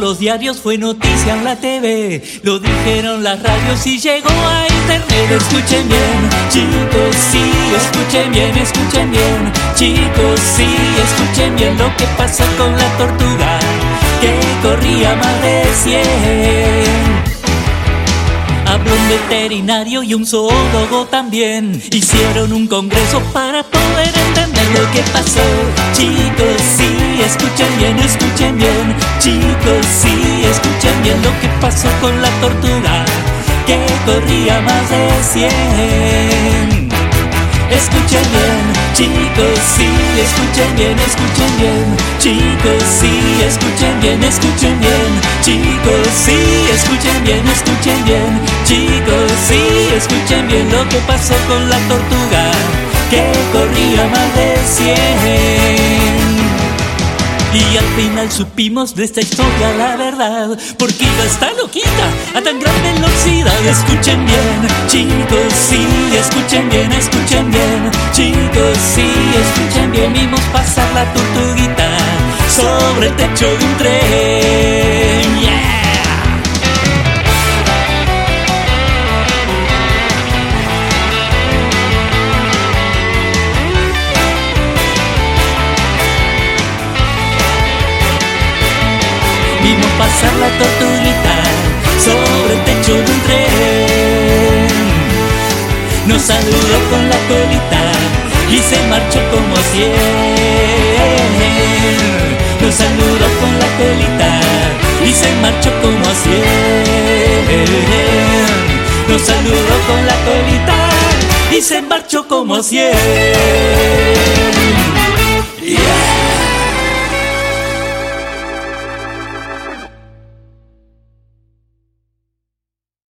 los diarios, fue noticia en la TV, lo dijeron las radios y llegó a internet. Escuchen bien, chicos, sí, escuchen bien, escuchen bien, chicos, sí, escuchen bien lo que pasó con la tortuga que corría más de 100. Habló un veterinario y un zoólogo también. Hicieron un congreso para poder entender lo que pasó. Chicos, sí, escuchen bien lo que pasó con la tortuga que corría más de 100. Escuchen bien, chicos, sí, escuchen bien, escuchen bien. Chicos, sí, escuchen bien, escuchen bien. Chicos, sí, escuchen bien, escuchen bien. Chicos, sí, escuchen bien lo que pasó con la tortuga que corría más de 100. Y al final supimos de esta historia la verdad Porque iba esta loquita a tan gran velocidad. Escuchen bien, chicos, sí, escuchen bien, escuchen bien Chicos, sí, escuchen bien. Vimos pasar la tortuguita sobre el techo de un tren pasar la tortuguita sobre el techo de un tren. Nos saludó con la colita y se marchó como cien. Nos saludó con la colita y se marchó como cien. Nos saludó con la colita y se marchó como cien.